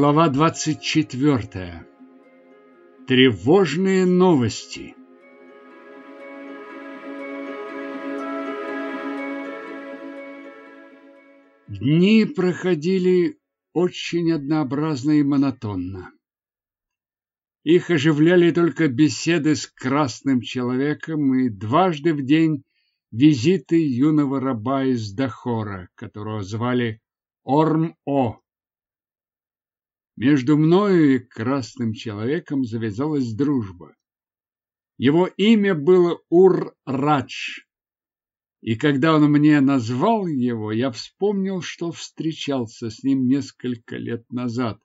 Глава 24. Тревожные новости. Дни проходили очень однообразно и монотонно. Их оживляли только беседы с красным человеком и дважды в день визиты юного раба из Дахора, которого звали Орм-О. Между мною и красным человеком завязалась дружба. Его имя было Ур-Радж, и когда он мне назвал его, я вспомнил, что встречался с ним несколько лет назад.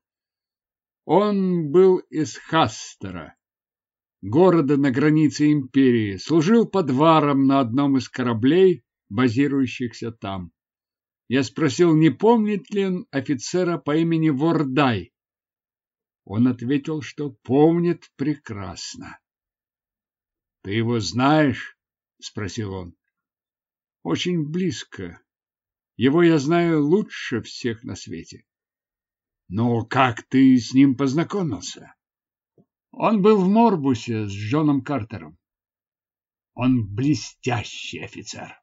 Он был из Хастера, города на границе империи, служил подваром на одном из кораблей, базирующихся там. Я спросил, не помнит ли он офицера по имени Вордай. Он ответил, что помнит прекрасно. — Ты его знаешь? — спросил он. — Очень близко. Его я знаю лучше всех на свете. — Но как ты с ним познакомился? Он был в Морбусе с Джоном Картером. Он блестящий офицер.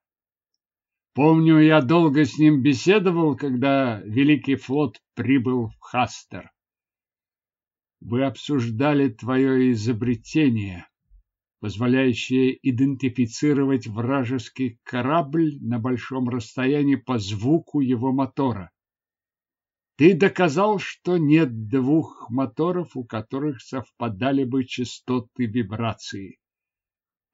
Помню, я долго с ним беседовал, когда Великий флот прибыл в Хастер. Вы обсуждали твое изобретение, позволяющее идентифицировать вражеский корабль на большом расстоянии по звуку его мотора. Ты доказал, что нет двух моторов, у которых совпадали бы частоты вибрации.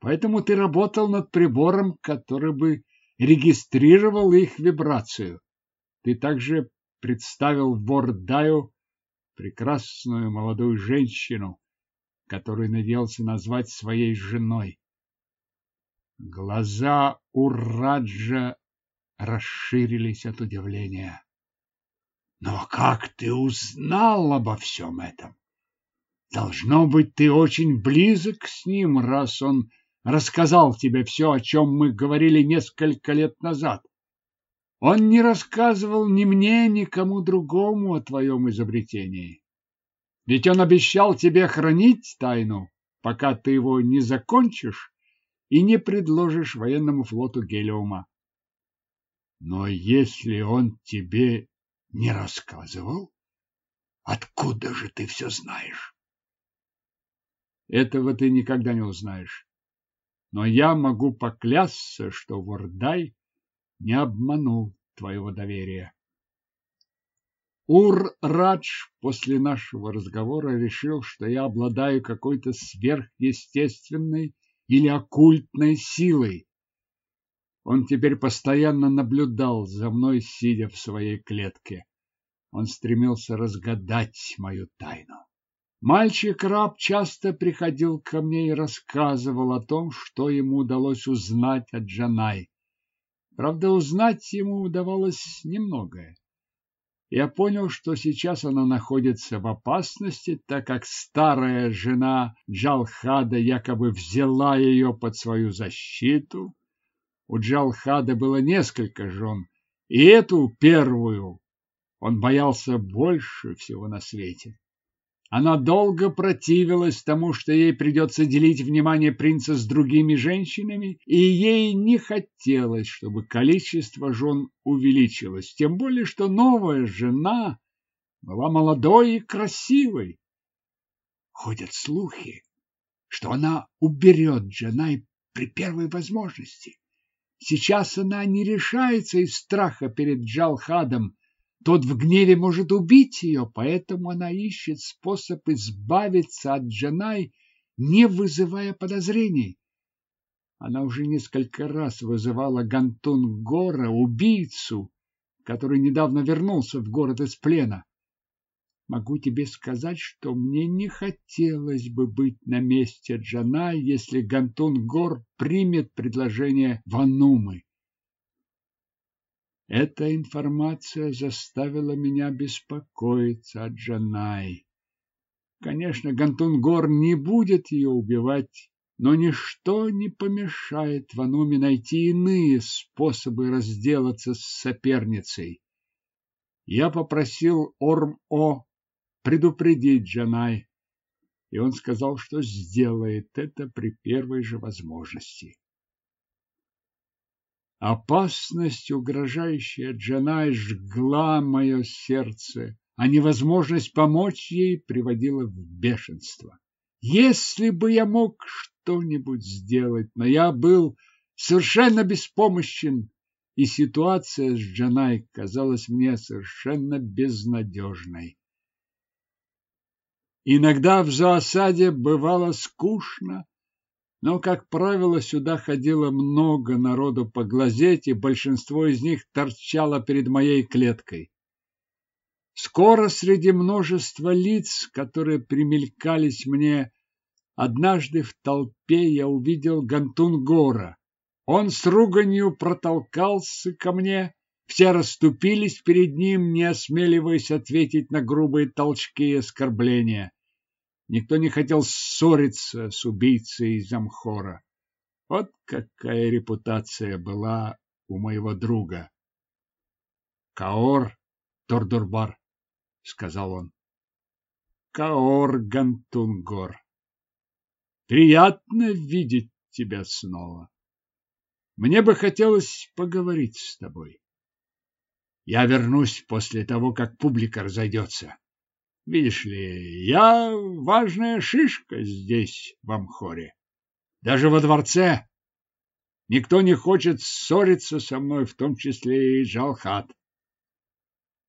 Поэтому ты работал над прибором, который бы регистрировал их вибрацию. Ты также представил Вордаю прекрасную молодую женщину, которую надеялся назвать своей женой. Глаза у Раджа расширились от удивления. Но как ты узнал обо всем этом? Должно быть, ты очень близок с ним, раз он рассказал тебе все, о чем мы говорили несколько лет назад. Он не рассказывал ни мне, ни кому другому о твоем изобретении. Ведь он обещал тебе хранить тайну, пока ты его не закончишь и не предложишь военному флоту Гелиума. Но если он тебе не рассказывал, откуда же ты все знаешь? Этого ты никогда не узнаешь. Но я могу поклясться, что Вордай не обманул твоего доверия. Ур-Радж после нашего разговора решил, что я обладаю какой-то сверхъестественной или оккультной силой. Он теперь постоянно наблюдал за мной, сидя в своей клетке. Он стремился разгадать мою тайну. Мальчик-раб часто приходил ко мне и рассказывал о том, что ему удалось узнать от Джанай. Правда, узнать ему удавалось немногое. Я понял, что сейчас она находится в опасности, так как старая жена Джалхада якобы взяла ее под свою защиту. У Джалхада было несколько жен, и эту первую он боялся больше всего на свете. Она долго противилась тому, что ей придется делить внимание принца с другими женщинами, и ей не хотелось, чтобы количество жен увеличилось, тем более, что новая жена была молодой и красивой. Ходят слухи, что она уберет Джанай при первой возможности. Сейчас она не решается из страха перед Джалхадом, тот в гневе может убить ее, поэтому она ищет способ избавиться от Джанай, не вызывая подозрений. Она уже несколько раз вызывала Гантун Гора, убийцу, который недавно вернулся в город из плена. Могу тебе сказать, что мне не хотелось бы быть на месте Джанай, если Гантун Гор примет предложение Ванумы. Эта информация заставила меня беспокоиться о Джанай. Конечно, Гантунгор не будет ее убивать, но ничто не помешает Вануме найти иные способы разделаться с соперницей. Я попросил Орм-О предупредить Джанай, и он сказал, что сделает это при первой же возможности. Опасность, угрожающая Джанай, жгла мое сердце, а невозможность помочь ей приводила в бешенство. Если бы я мог что-нибудь сделать, но я был совершенно беспомощен, и ситуация с Джанай казалась мне совершенно безнадежной. Иногда в зоосаде бывало скучно, но, как правило, сюда ходило много народу поглазеть, и большинство из них торчало перед моей клеткой. Скоро среди множества лиц, которые примелькались мне, однажды в толпе я увидел Гантунгора. Он с руганью протолкался ко мне, все расступились перед ним, не осмеливаясь ответить на грубые толчки и оскорбления. Никто не хотел ссориться с убийцей Замхора. Вот какая репутация была у моего друга. Каор Тордурбар, сказал он. Каор Гантунгор. Приятно видеть тебя снова. Мне бы хотелось поговорить с тобой. Я вернусь после того, как публика разойдется. Видишь ли, я важная шишка здесь, в Амхоре. Даже во дворце. Никто не хочет ссориться со мной, в том числе и Джалхат.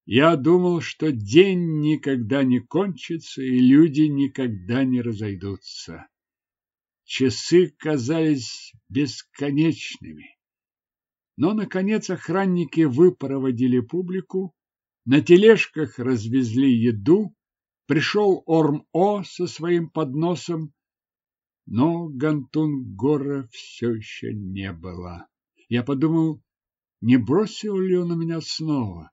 Я думал, что день никогда не кончится, и люди никогда не разойдутся. Часы казались бесконечными. Но, наконец, охранники выпроводили публику, на тележках развезли еду, Пришел Орм-О со своим подносом, но Гантун-Гора все еще не было. Я подумал, не бросил ли он меня снова?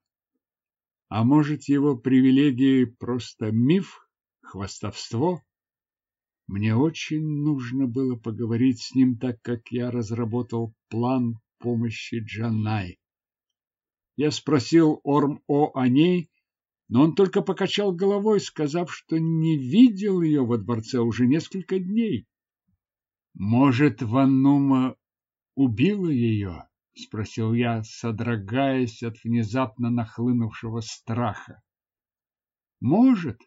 А может, его привилегии просто миф, хвастовство? Мне очень нужно было поговорить с ним, так как я разработал план помощи Джанай. Я спросил Орм-О о ней, но он только покачал головой, сказав, что не видел ее во дворце уже несколько дней. Может, Ваннума убила ее? спросил я, содрогаясь от внезапно нахлынувшего страха. Может.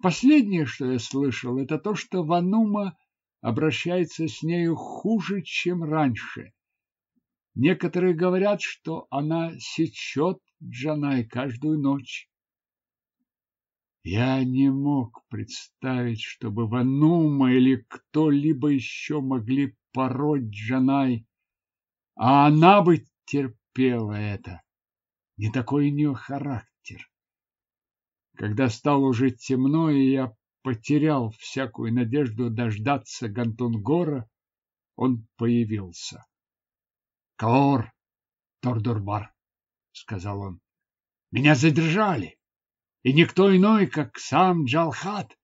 Последнее, что я слышал, это то, что Ванума обращается с нею хуже, чем раньше. Некоторые говорят, что она сечет Джанай каждую ночь. Я не мог представить, чтобы Ванума или кто-либо еще могли пороть Джанай, а она бы терпела это. Не такой у нее характер. Когда стало уже темно, и я потерял всякую надежду дождаться Гантунгора, он появился. — Каор, Тордурбар, — сказал он, — меня задержали и никто иной, как сам Джалхат.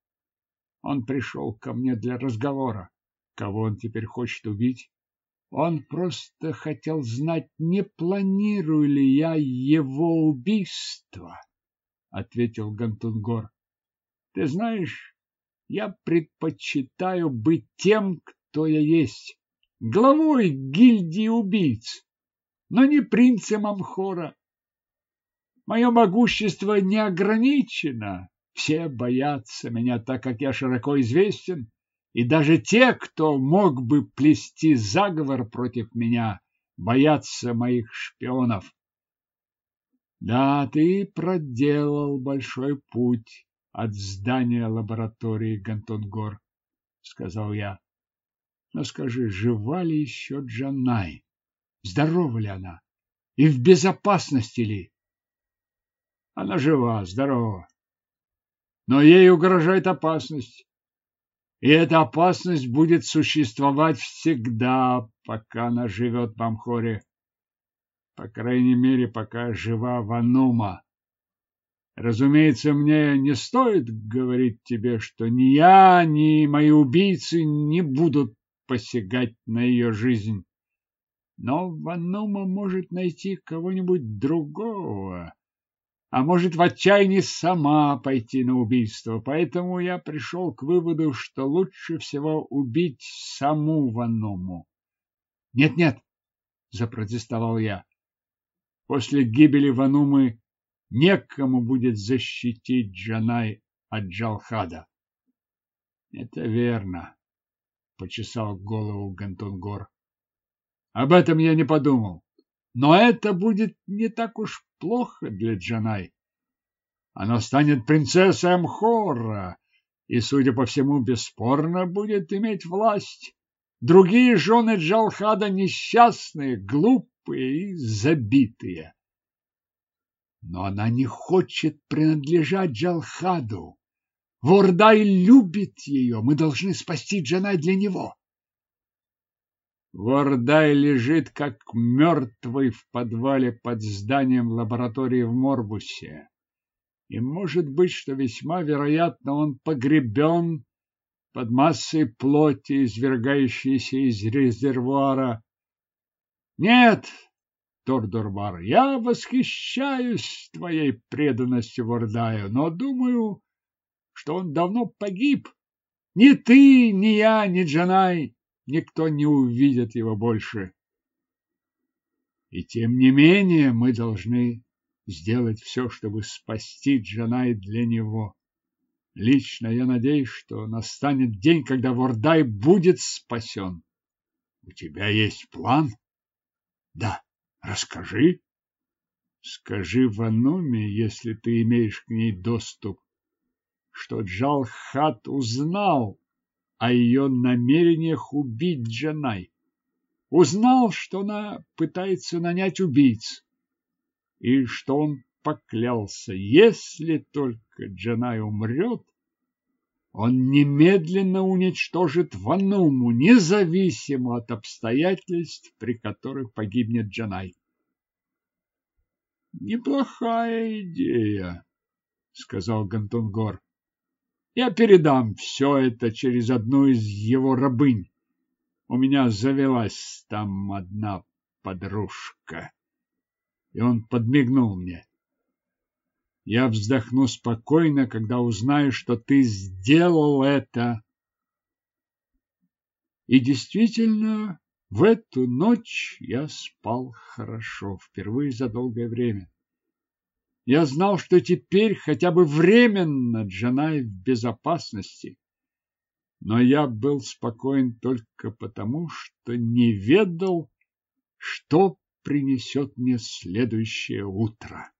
Он пришел ко мне для разговора. Кого он теперь хочет убить? Он просто хотел знать, не планирую ли я его убийство, — ответил Гантунгор. Ты знаешь, я предпочитаю быть тем, кто я есть, главой гильдии убийц, но не принцем Амхора. Мое могущество не ограничено. Все боятся меня, так как я широко известен, и даже те, кто мог бы плести заговор против меня, боятся моих шпионов. Да, ты проделал большой путь от здания лаборатории Гантонгор, сказал я. Но скажи, жива ли еще Джанай? Здорова ли она? И в безопасности ли? Она жива, здорова. Но ей угрожает опасность. И эта опасность будет существовать всегда, пока она живет в Амхоре. По крайней мере, пока жива Ванума. Разумеется, мне не стоит говорить тебе, что ни я, ни мои убийцы не будут посягать на ее жизнь. Но Ванума может найти кого-нибудь другого, а может в отчаянии сама пойти на убийство. Поэтому я пришел к выводу, что лучше всего убить саму Ваному. Нет-нет, запротестовал я. После гибели Ванумы некому будет защитить Джанай от Джалхада. Это верно, почесал голову Гантонгор. Об этом я не подумал. Но это будет не так уж плохо для Джанай. Она станет принцессой Амхора и, судя по всему, бесспорно будет иметь власть. Другие жены Джалхада несчастные, глупые и забитые. Но она не хочет принадлежать Джалхаду. Вордай любит ее. Мы должны спасти Джанай для него. Вордай лежит как мертвый в подвале под зданием лаборатории в Морбусе. И может быть, что весьма вероятно он погребен под массой плоти, извергающейся из резервуара. Нет, Тордорбар, я восхищаюсь твоей преданностью Вордаю, но думаю, что он давно погиб. Ни ты, ни я, ни Джанай никто не увидит его больше. И тем не менее мы должны сделать все, чтобы спасти Джанай для него. Лично я надеюсь, что настанет день, когда Вордай будет спасен. У тебя есть план? Да. Расскажи. Скажи Вануме, если ты имеешь к ней доступ, что Джалхат узнал о ее намерениях убить Джанай. Узнал, что она пытается нанять убийц, и что он поклялся, если только Джанай умрет, он немедленно уничтожит Вануму, независимо от обстоятельств, при которых погибнет Джанай. Неплохая идея, сказал Гантунгор. Я передам все это через одну из его рабынь. У меня завелась там одна подружка. И он подмигнул мне. Я вздохну спокойно, когда узнаю, что ты сделал это. И действительно, в эту ночь я спал хорошо, впервые за долгое время. Я знал, что теперь хотя бы временно Джанай в безопасности. Но я был спокоен только потому, что не ведал, что принесет мне следующее утро.